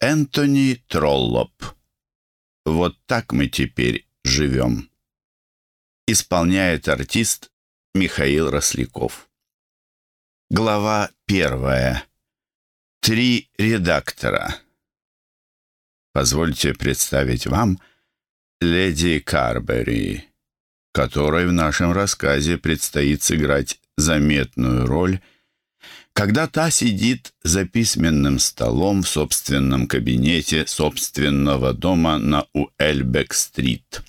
Энтони Троллоп. Вот так мы теперь живем. Исполняет артист Михаил Росляков. Глава первая. Три редактора. Позвольте представить вам леди Карбери, которой в нашем рассказе предстоит сыграть заметную роль, когда та сидит за письменным столом в собственном кабинете собственного дома на Уэльбек-стрит.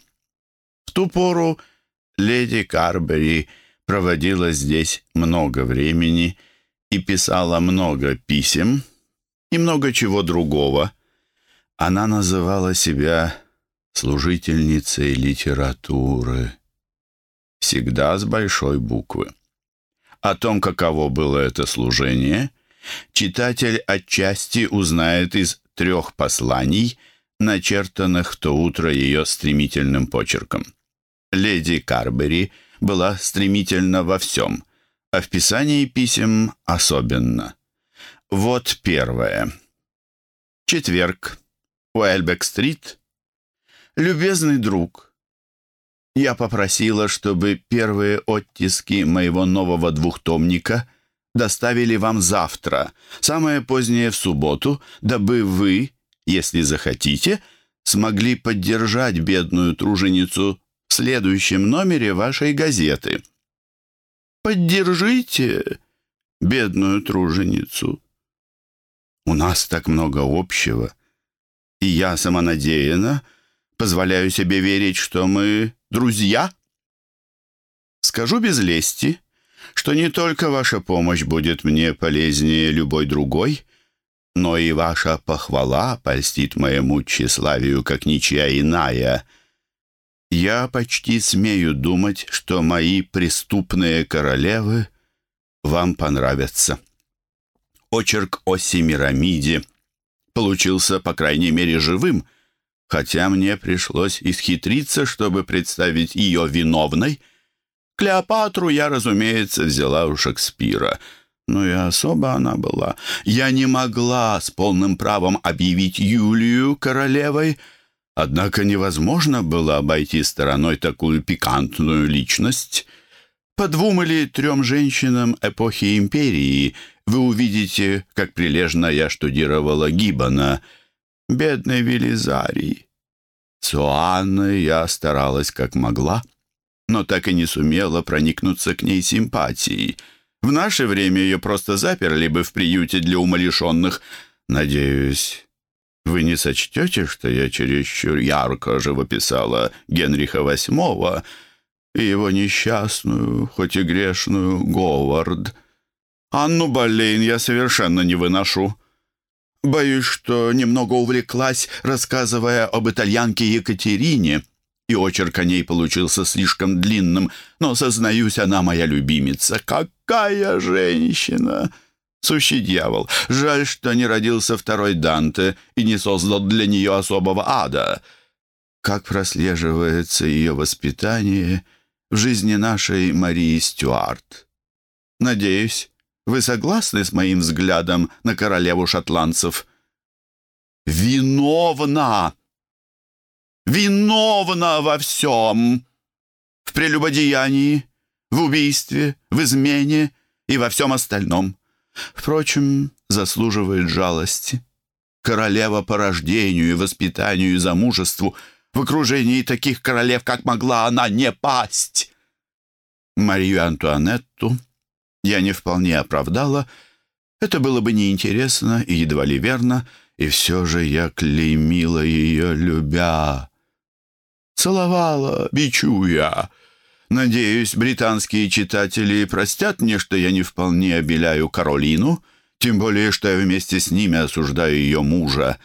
В ту пору леди Карбери проводила здесь много времени и писала много писем и много чего другого. Она называла себя служительницей литературы, всегда с большой буквы. О том, каково было это служение, читатель отчасти узнает из трех посланий, начертанных то утро ее стремительным почерком. Леди Карбери была стремительна во всем, а в писании писем особенно. Вот первое. Четверг. Уэльбек-стрит. Любезный друг — я попросила, чтобы первые оттиски моего нового двухтомника доставили вам завтра, самое позднее в субботу, дабы вы, если захотите, смогли поддержать бедную труженицу в следующем номере вашей газеты. Поддержите бедную труженицу. У нас так много общего, и я самонадеянна, позволяю себе верить, что мы друзья. Скажу без лести, что не только ваша помощь будет мне полезнее любой другой, но и ваша похвала польстит моему тщеславию, как ничья иная. Я почти смею думать, что мои преступные королевы вам понравятся. Очерк о Семирамиде получился, по крайней мере, живым — хотя мне пришлось исхитриться, чтобы представить ее виновной. Клеопатру я, разумеется, взяла у Шекспира, но и особо она была. Я не могла с полным правом объявить Юлию королевой, однако невозможно было обойти стороной такую пикантную личность. По двум или трем женщинам эпохи империи вы увидите, как прилежно я штудировала Гиббона — Бедный Велизарий. С я старалась как могла, но так и не сумела проникнуться к ней симпатией. В наше время ее просто заперли бы в приюте для умалишенных. Надеюсь, вы не сочтете, что я чересчур ярко живописала Генриха VIII и его несчастную, хоть и грешную, Говард. Анну Болейн я совершенно не выношу. Боюсь, что немного увлеклась, рассказывая об итальянке Екатерине, и очерк о ней получился слишком длинным, но, сознаюсь, она моя любимица. Какая женщина! Сущий дьявол. Жаль, что не родился второй Данте и не создал для нее особого ада. Как прослеживается ее воспитание в жизни нашей Марии Стюарт. Надеюсь, вы согласны с моим взглядом на королеву шотландцев? Виновна! Виновна во всем! В прелюбодеянии, в убийстве, в измене и во всем остальном. Впрочем, заслуживает жалости. Королева по рождению и воспитанию и замужеству в окружении таких королев, как могла она не пасть. Марию Антуанетту я не вполне оправдала. Это было бы неинтересно и едва ли верно, и все же я клеймила ее, любя. Целовала, бичуя. Надеюсь, британские читатели простят мне, что я не вполне обеляю Каролину, тем более, что я вместе с ними осуждаю ее мужа.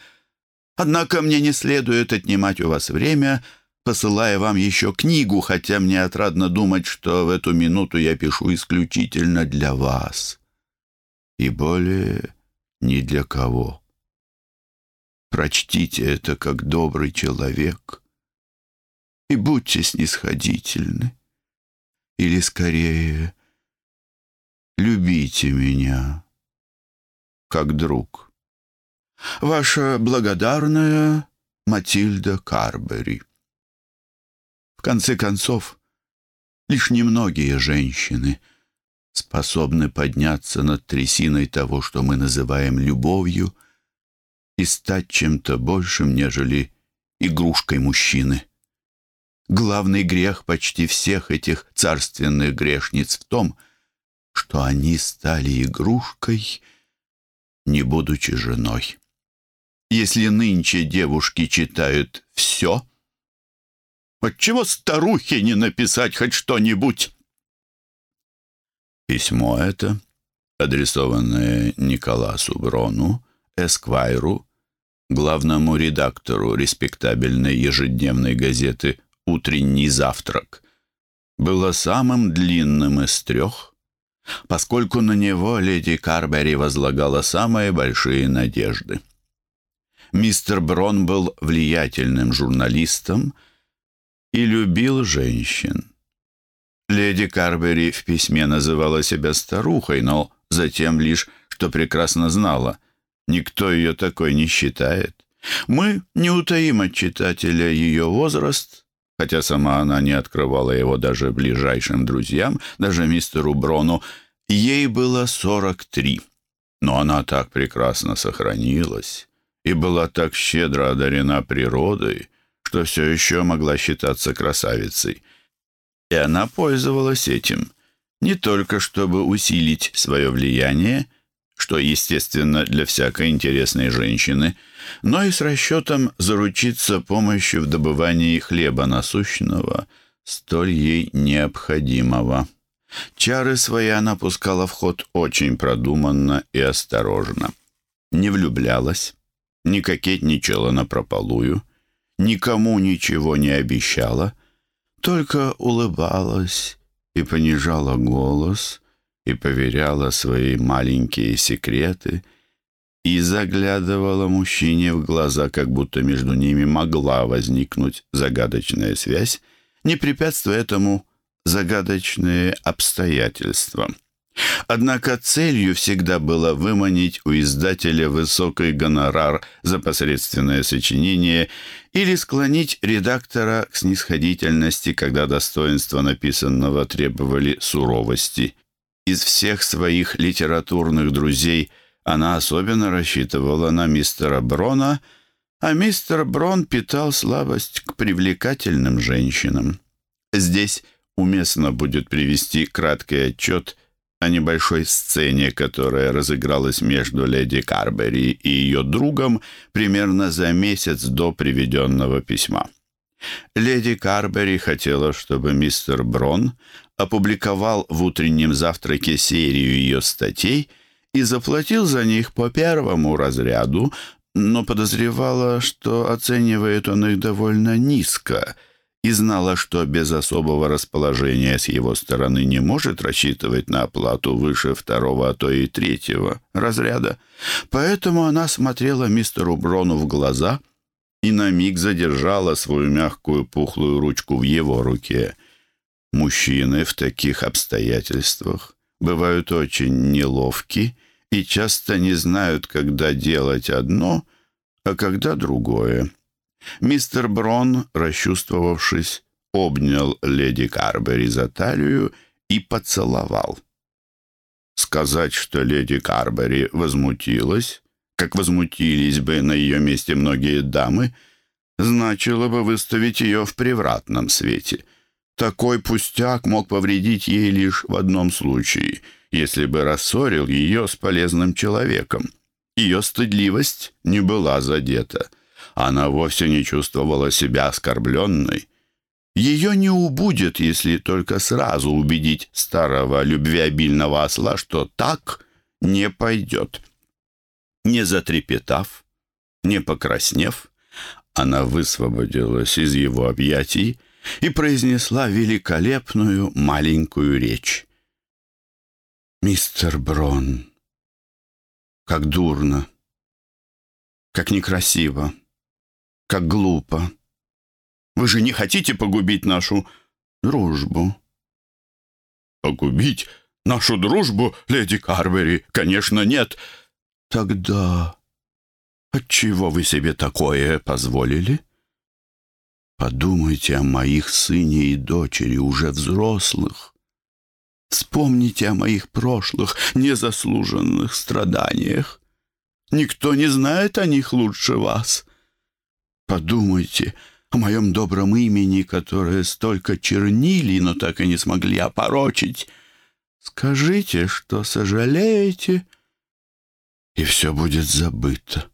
Однако мне не следует отнимать у вас время, посылая вам еще книгу, хотя мне отрадно думать, что в эту минуту я пишу исключительно для вас. И более ни для кого. Прочтите это как добрый человек и будьте снисходительны. Или, скорее, любите меня как друг. Ваша благодарная Матильда Карбери. Конце концов, лишь немногие женщины способны подняться над трясиной того, что мы называем любовью, и стать чем-то большим, нежели игрушкой мужчины. Главный грех почти всех этих царственных грешниц в том, что они стали игрушкой, не будучи женой. Если нынче девушки читают все, отчего старухе не написать хоть что-нибудь? Письмо это, адресованное Николасу Брону, Эсквайру, главному редактору респектабельной ежедневной газеты «Утренний завтрак», было самым длинным из трех, поскольку на него леди Карбери возлагала самые большие надежды. Мистер Брон был влиятельным журналистом и любил женщин. Леди Карбери в письме называла себя старухой, но затем лишь, что прекрасно знала, никто ее такой не считает. Мы не утаим от читателя ее возраст, хотя сама она не открывала его даже ближайшим друзьям, даже мистеру Брону. Ей было сорок три, но она так прекрасно сохранилась и была так щедро одарена природой, что все еще могла считаться красавицей. И она пользовалась этим не только чтобы усилить свое влияние, что естественно для всякой интересной женщины, но и с расчетом заручиться помощью в добывании хлеба насущного, столь ей необходимого. Чары свои она пускала в ход очень продуманно и осторожно. Не влюблялась, не кокетничала напропалую, никому ничего не обещала, только улыбалась и понижала голос и поверяла свои маленькие секреты и заглядывала мужчине в глаза, как будто между ними могла возникнуть загадочная связь, не препятствуя этому загадочные обстоятельства. Однако целью всегда было выманить у издателя высокий гонорар за посредственное сочинение или склонить редактора к снисходительности, когда достоинства написанного требовали суровости. Из всех своих литературных друзей она особенно рассчитывала на мистера Брона, а мистер Брон питал слабость к привлекательным женщинам. Здесь уместно будет привести краткий отчет – о небольшой сцене, которая разыгралась между леди Карбери и ее другом примерно за месяц до приведенного письма. Леди Карбери хотела, чтобы мистер Брон опубликовал в утреннем завтраке серию ее статей и заплатил за них по первому разряду, но подозревала, что оценивает он их довольно низко — и знала, что без особого расположения с его стороны не может рассчитывать на оплату выше второго, а то и третьего разряда. Поэтому она смотрела мистеру Брону в глаза и на миг задержала свою мягкую пухлую ручку в его руке. Мужчины в таких обстоятельствах бывают очень неловки и часто не знают, когда делать одно, а когда другое. Мистер Брон, расчувствовавшись, обнял леди Карбери за талию и поцеловал. Сказать, что леди Карбери возмутилась, как возмутились бы на ее месте многие дамы, значило бы выставить ее в превратном свете. Такой пустяк мог повредить ей лишь в одном случае, если бы рассорил ее с полезным человеком. Ее стыдливость не была задета — она вовсе не чувствовала себя оскорбленной. Ее не убудет, если только сразу убедить старого любвеобильного осла, что так не пойдет. Не затрепетав, не покраснев, она высвободилась из его объятий и произнесла великолепную маленькую речь. «Мистер Брон, как дурно, как некрасиво!» Как глупо. Вы же не хотите погубить нашу дружбу?» «Погубить нашу дружбу, леди Карбери? Конечно, нет!» «Тогда Отчего вы себе такое позволили? Подумайте о моих сыне и дочери, уже взрослых. Вспомните о моих прошлых, незаслуженных страданиях. Никто не знает о них лучше вас. Подумайте о моем добром имени, которое столько чернили, но так и не смогли опорочить. Скажите, что сожалеете, и все будет забыто.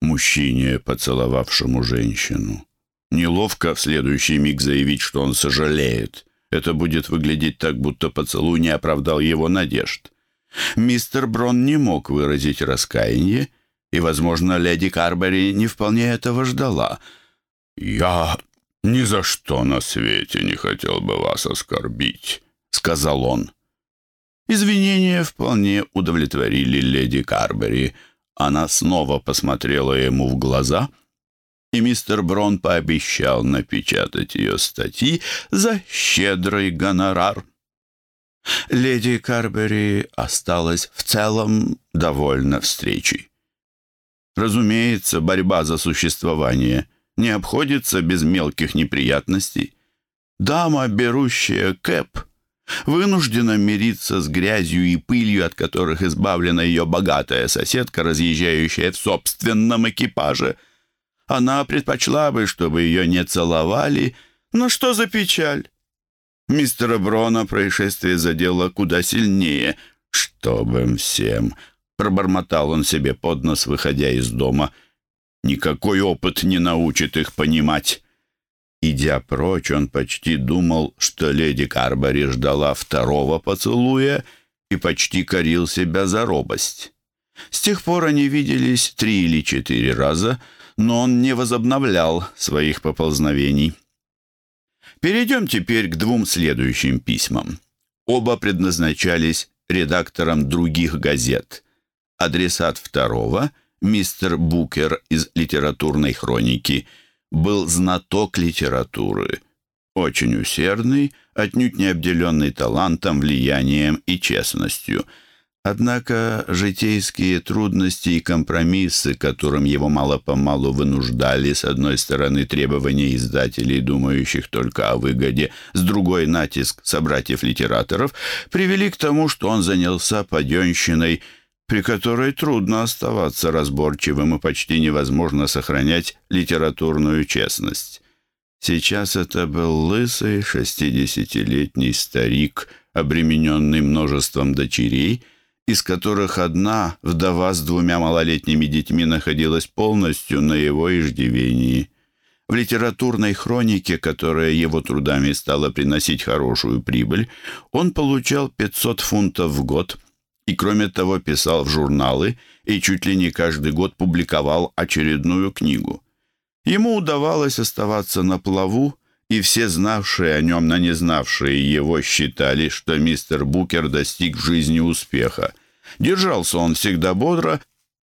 Мужчине, поцеловавшему женщину, неловко в следующий миг заявить, что он сожалеет. Это будет выглядеть так, будто поцелуй не оправдал его надежд. Мистер Брон не мог выразить раскаяние, и, возможно, леди Карбери не вполне этого ждала. «Я ни за что на свете не хотел бы вас оскорбить», — сказал он. Извинения вполне удовлетворили леди Карбери. Она снова посмотрела ему в глаза — и мистер Брон пообещал напечатать ее статьи за щедрый гонорар. Леди Карбери осталась в целом довольна встречей. Разумеется, борьба за существование не обходится без мелких неприятностей. Дама, берущая кэп, вынуждена мириться с грязью и пылью, от которых избавлена ее богатая соседка, разъезжающая в собственном экипаже – она предпочла бы, чтобы ее не целовали. Но что за печаль? Мистера Брона происшествие задело куда сильнее. «Чтоб им всем!» — пробормотал он себе под нос, выходя из дома. «Никакой опыт не научит их понимать». Идя прочь, он почти думал, что леди Карбори ждала второго поцелуя и почти корил себя за робость. С тех пор они виделись три или четыре раза — но он не возобновлял своих поползновений. Перейдем теперь к двум следующим письмам. Оба предназначались редакторам других газет. Адресат второго, мистер Букер из литературной хроники, был знаток литературы, очень усердный, отнюдь не обделенный талантом, влиянием и честностью – Однако житейские трудности и компромиссы, которым его мало-помалу вынуждали, с одной стороны требования издателей, думающих только о выгоде, с другой натиск собратьев-литераторов, привели к тому, что он занялся паденщиной, при которой трудно оставаться разборчивым и почти невозможно сохранять литературную честность. Сейчас это был лысый шестидесятилетний старик, обремененный множеством дочерей — из которых одна, вдова с двумя малолетними детьми, находилась полностью на его иждивении. В литературной хронике, которая его трудами стала приносить хорошую прибыль, он получал 500 фунтов в год и, кроме того, писал в журналы и чуть ли не каждый год публиковал очередную книгу. Ему удавалось оставаться на плаву, и все знавшие о нем, но не знавшие его, считали, что мистер Букер достиг в жизни успеха. Держался он всегда бодро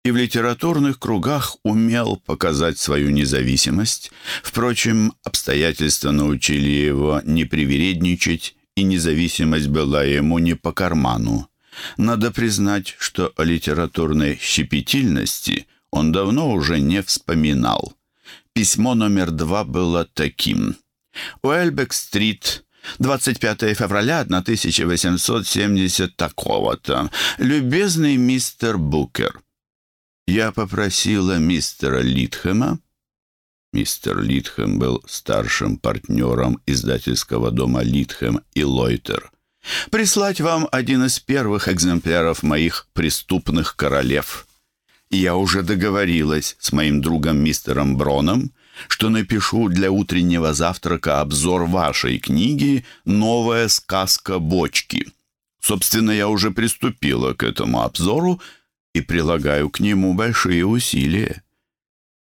и в литературных кругах умел показать свою независимость. Впрочем, обстоятельства научили его не привередничать, и независимость была ему не по карману. Надо признать, что о литературной щепетильности он давно уже не вспоминал. Письмо номер два было таким – Уэльбек-стрит, 25 февраля 1870 такого-то. Любезный мистер Букер, я попросила мистера Литхэма, Мистер Литхэм был старшим партнером издательского дома Литхэм и Лойтер. «Прислать вам один из первых экземпляров моих «Преступных королев». Я уже договорилась с моим другом мистером Броном, что напишу для утреннего завтрака обзор вашей книги «Новая сказка бочки». Собственно, я уже приступила к этому обзору и прилагаю к нему большие усилия.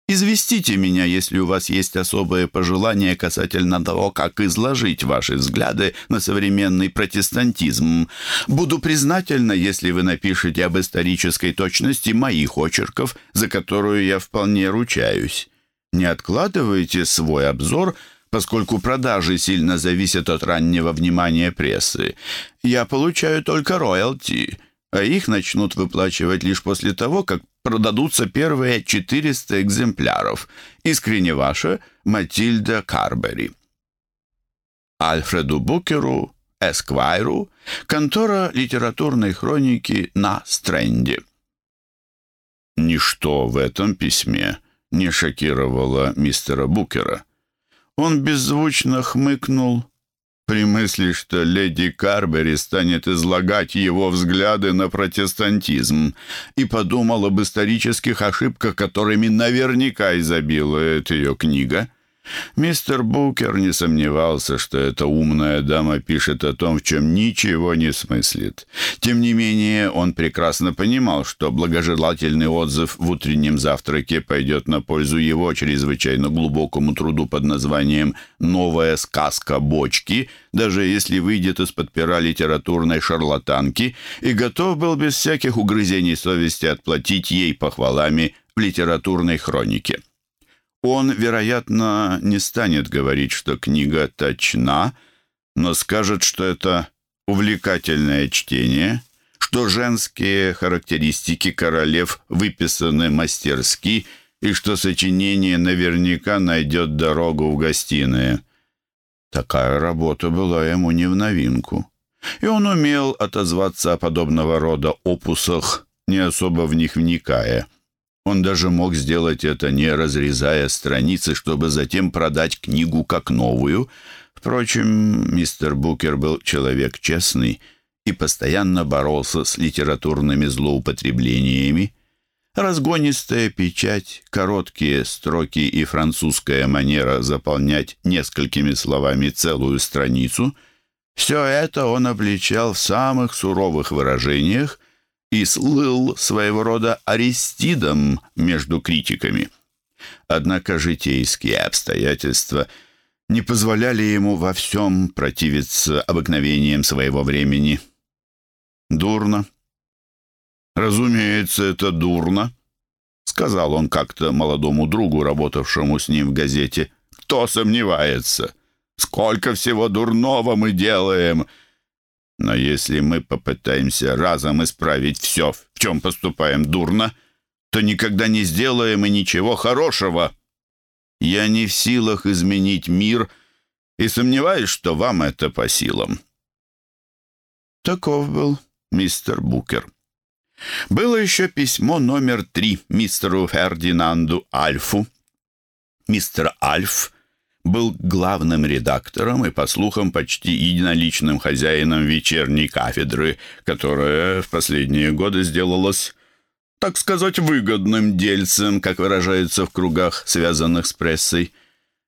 Известите меня, если у вас есть особые пожелания касательно того, как изложить ваши взгляды на современный протестантизм. Буду признательна, если вы напишете об исторической точности моих очерков, за которую я вполне ручаюсь. Не откладывайте свой обзор, поскольку продажи сильно зависят от раннего внимания прессы. Я получаю только роялти, а их начнут выплачивать лишь после того, как продадутся первые 400 экземпляров. Искренне ваша Матильда Карбери. Альфреду Букеру, Эсквайру, контора литературной хроники на Стренде. Ничто в этом письме не шокировало мистера Букера. Он беззвучно хмыкнул при мысли, что леди Карбери станет излагать его взгляды на протестантизм, и подумал об исторических ошибках, которыми наверняка изобилует ее книга. Мистер Букер не сомневался, что эта умная дама пишет о том, в чем ничего не смыслит. Тем не менее, он прекрасно понимал, что благожелательный отзыв в утреннем завтраке пойдет на пользу его чрезвычайно глубокому труду под названием «Новая сказка бочки», даже если выйдет из-под пера литературной шарлатанки, и готов был без всяких угрызений совести отплатить ей похвалами в литературной хронике. Он, вероятно, не станет говорить, что книга точна, но скажет, что это увлекательное чтение, что женские характеристики королев выписаны мастерски и что сочинение наверняка найдет дорогу в гостиные. Такая работа была ему не в новинку. И он умел отозваться о подобного рода опусах, не особо в них вникая. Он даже мог сделать это, не разрезая страницы, чтобы затем продать книгу как новую. Впрочем, мистер Букер был человек честный и постоянно боролся с литературными злоупотреблениями. Разгонистая печать, короткие строки и французская манера заполнять несколькими словами целую страницу — все это он обличал в самых суровых выражениях и слыл своего рода аристидом между критиками. Однако житейские обстоятельства не позволяли ему во всем противиться обыкновениям своего времени. «Дурно». «Разумеется, это дурно», — сказал он как-то молодому другу, работавшему с ним в газете. «Кто сомневается? Сколько всего дурного мы делаем!» Но если мы попытаемся разом исправить все, в чем поступаем дурно, то никогда не сделаем и ничего хорошего. Я не в силах изменить мир и сомневаюсь, что вам это по силам. Таков был мистер Букер. Было еще письмо номер три мистеру Фердинанду Альфу. Мистер Альф был главным редактором и, по слухам, почти единоличным хозяином вечерней кафедры, которая в последние годы сделалась, так сказать, выгодным дельцем, как выражается в кругах, связанных с прессой.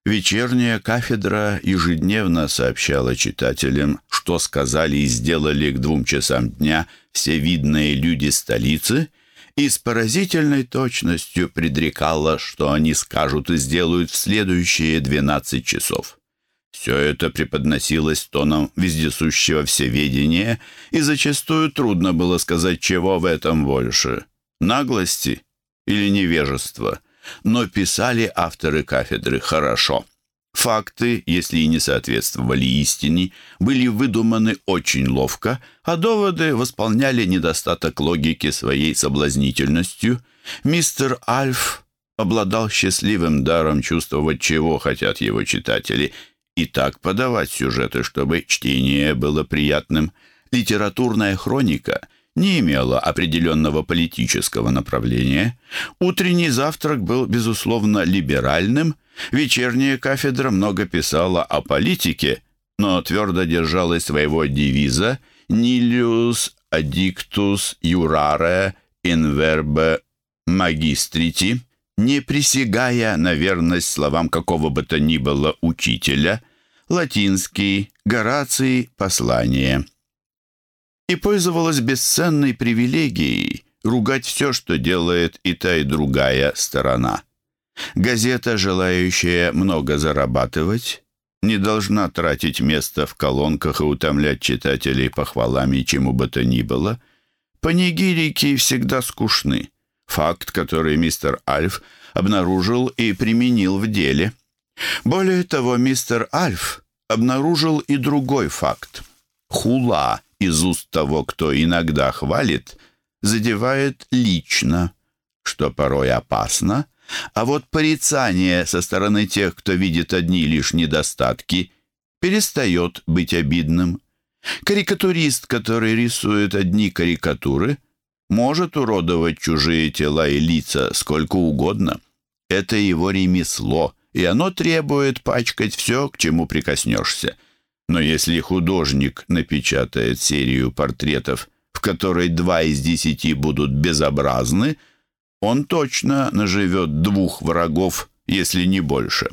Вечерняя кафедра ежедневно сообщала читателям, что сказали и сделали к двум часам дня все видные люди столицы — и с поразительной точностью предрекала, что они скажут и сделают в следующие 12 часов. Все это преподносилось тоном вездесущего всеведения, и зачастую трудно было сказать, чего в этом больше — наглости или невежества. Но писали авторы кафедры хорошо — Факты, если и не соответствовали истине, были выдуманы очень ловко, а доводы восполняли недостаток логики своей соблазнительностью. Мистер Альф обладал счастливым даром чувствовать, чего хотят его читатели, и так подавать сюжеты, чтобы чтение было приятным. Литературная хроника не имела определенного политического направления. Утренний завтрак был, безусловно, либеральным – Вечерняя кафедра много писала о политике, но твердо держалась своего девиза «Nilius addictus jurare in verbe magistriti», не присягая на верность словам какого бы то ни было учителя, латинский, Гораций, послание. И пользовалась бесценной привилегией ругать все, что делает и та, и другая сторона. Газета, желающая много зарабатывать, не должна тратить место в колонках и утомлять читателей похвалами чему бы то ни было. Панигирики всегда скучны. Факт, который мистер Альф обнаружил и применил в деле. Более того, мистер Альф обнаружил и другой факт. Хула из уст того, кто иногда хвалит, задевает лично. что порой опасно, а вот порицание со стороны тех, кто видит одни лишь недостатки, перестает быть обидным. Карикатурист, который рисует одни карикатуры, может уродовать чужие тела и лица сколько угодно. Это его ремесло, и оно требует пачкать все, к чему прикоснешься. Но если художник напечатает серию портретов, в которой два из десяти будут безобразны, он точно наживет двух врагов, если не больше.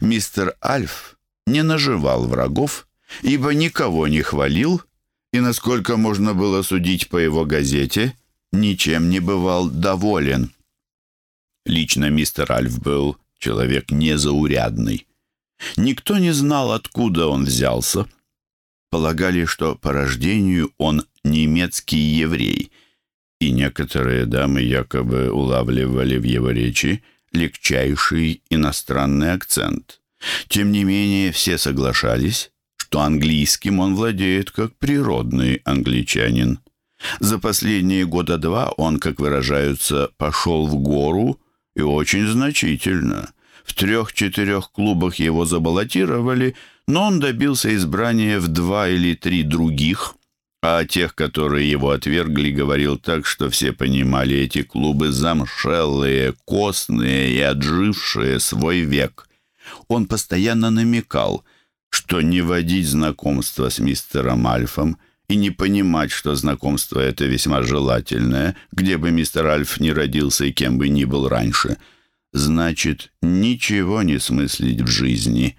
Мистер Альф не наживал врагов, ибо никого не хвалил, и, насколько можно было судить по его газете, ничем не бывал доволен. Лично мистер Альф был человек незаурядный. Никто не знал, откуда он взялся. Полагали, что по рождению он немецкий еврей, и некоторые дамы якобы улавливали в его речи легчайший иностранный акцент. Тем не менее, все соглашались, что английским он владеет как природный англичанин. За последние года два он, как выражаются, пошел в гору и очень значительно. В трех-четырех клубах его забаллотировали, но он добился избрания в два или три других, а о тех, которые его отвергли, говорил так, что все понимали эти клубы замшелые, костные и отжившие свой век. Он постоянно намекал, что не водить знакомство с мистером Альфом и не понимать, что знакомство это весьма желательное, где бы мистер Альф не родился и кем бы ни был раньше – значит ничего не смыслить в жизни.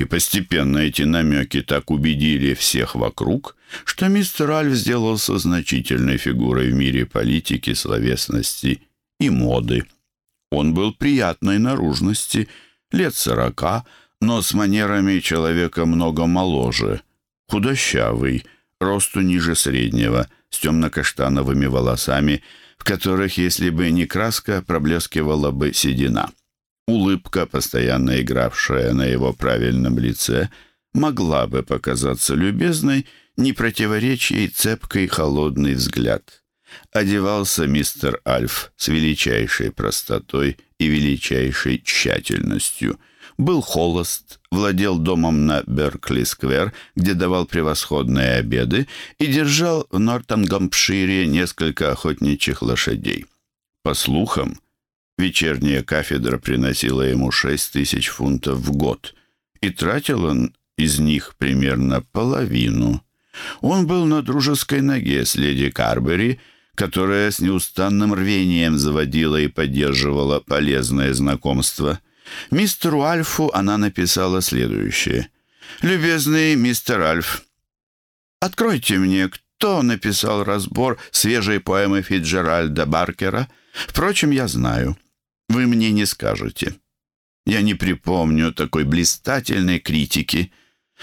И постепенно эти намеки так убедили всех вокруг, что мистер Альф сделался значительной фигурой в мире политики, словесности и моды. Он был приятной наружности, лет сорока, но с манерами человека много моложе, худощавый, росту ниже среднего, с темно-каштановыми волосами – в которых, если бы не краска, проблескивала бы седина. Улыбка, постоянно игравшая на его правильном лице, могла бы показаться любезной, не противоречия ей цепкой холодный взгляд. Одевался мистер Альф с величайшей простотой и величайшей тщательностью — был холост, владел домом на Беркли-сквер, где давал превосходные обеды, и держал в Нортангампшире несколько охотничьих лошадей. По слухам, вечерняя кафедра приносила ему шесть тысяч фунтов в год, и тратил он из них примерно половину. Он был на дружеской ноге с леди Карбери, которая с неустанным рвением заводила и поддерживала полезное знакомство – Мистеру Альфу она написала следующее. «Любезный мистер Альф, откройте мне, кто написал разбор свежей поэмы Фитджеральда Баркера. Впрочем, я знаю. Вы мне не скажете. Я не припомню такой блистательной критики.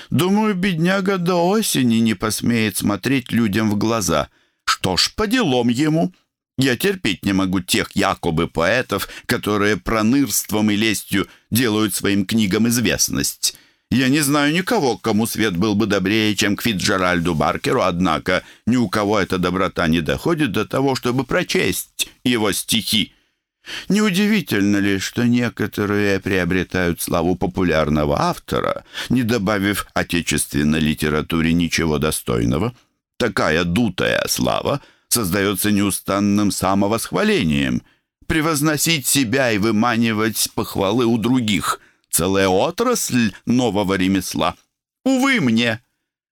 Думаю, бедняга до осени не посмеет смотреть людям в глаза. Что ж, по делам ему». Я терпеть не могу тех якобы поэтов, которые пронырством и лестью делают своим книгам известность. Я не знаю никого, кому свет был бы добрее, чем к Фитджеральду Баркеру, однако ни у кого эта доброта не доходит до того, чтобы прочесть его стихи. Неудивительно ли, что некоторые приобретают славу популярного автора, не добавив отечественной литературе ничего достойного? Такая дутая слава — создается неустанным самовосхвалением. Превозносить себя и выманивать похвалы у других — целая отрасль нового ремесла. Увы мне!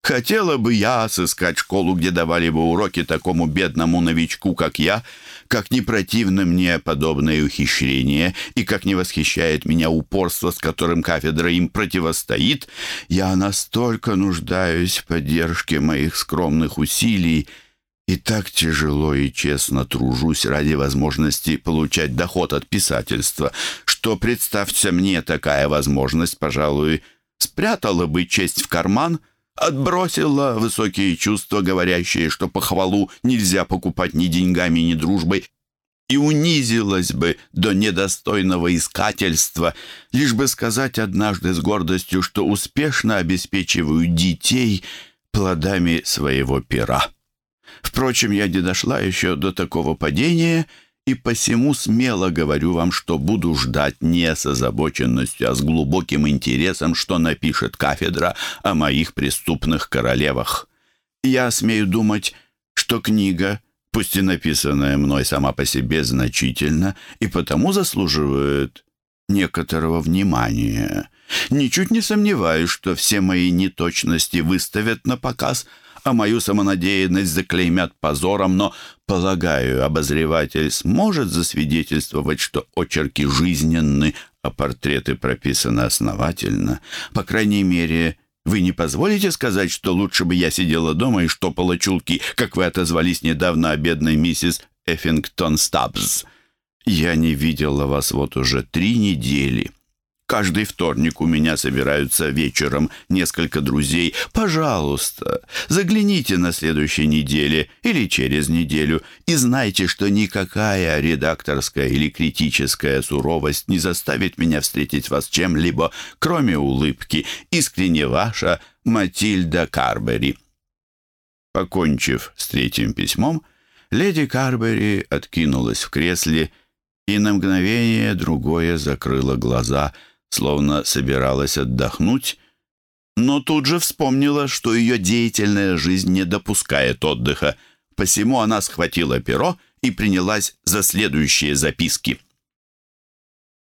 Хотела бы я сыскать школу, где давали бы уроки такому бедному новичку, как я, как не противно мне подобное ухищрение и как не восхищает меня упорство, с которым кафедра им противостоит, я настолько нуждаюсь в поддержке моих скромных усилий, и так тяжело и честно тружусь ради возможности получать доход от писательства, что, представьте мне, такая возможность, пожалуй, спрятала бы честь в карман, отбросила высокие чувства, говорящие, что похвалу нельзя покупать ни деньгами, ни дружбой, и унизилась бы до недостойного искательства, лишь бы сказать однажды с гордостью, что успешно обеспечиваю детей плодами своего пера. Впрочем, я не дошла еще до такого падения и посему смело говорю вам, что буду ждать не с озабоченностью, а с глубоким интересом, что напишет кафедра о моих преступных королевах. Я смею думать, что книга, пусть и написанная мной сама по себе значительно, и потому заслуживает некоторого внимания. Ничуть не сомневаюсь, что все мои неточности выставят на показ – а мою самонадеянность заклеймят позором, но, полагаю, обозреватель сможет засвидетельствовать, что очерки жизненны, а портреты прописаны основательно. По крайней мере, вы не позволите сказать, что лучше бы я сидела дома и штопала чулки, как вы отозвались недавно о бедной миссис Эффингтон Стабс? Я не видела вас вот уже три недели. Каждый вторник у меня собираются вечером несколько друзей. Пожалуйста, загляните на следующей неделе или через неделю и знайте, что никакая редакторская или критическая суровость не заставит меня встретить вас чем-либо, кроме улыбки. Искренне ваша Матильда Карбери. Покончив с третьим письмом, леди Карбери откинулась в кресле и на мгновение другое закрыла глаза – словно собиралась отдохнуть, но тут же вспомнила, что ее деятельная жизнь не допускает отдыха, посему она схватила перо и принялась за следующие записки.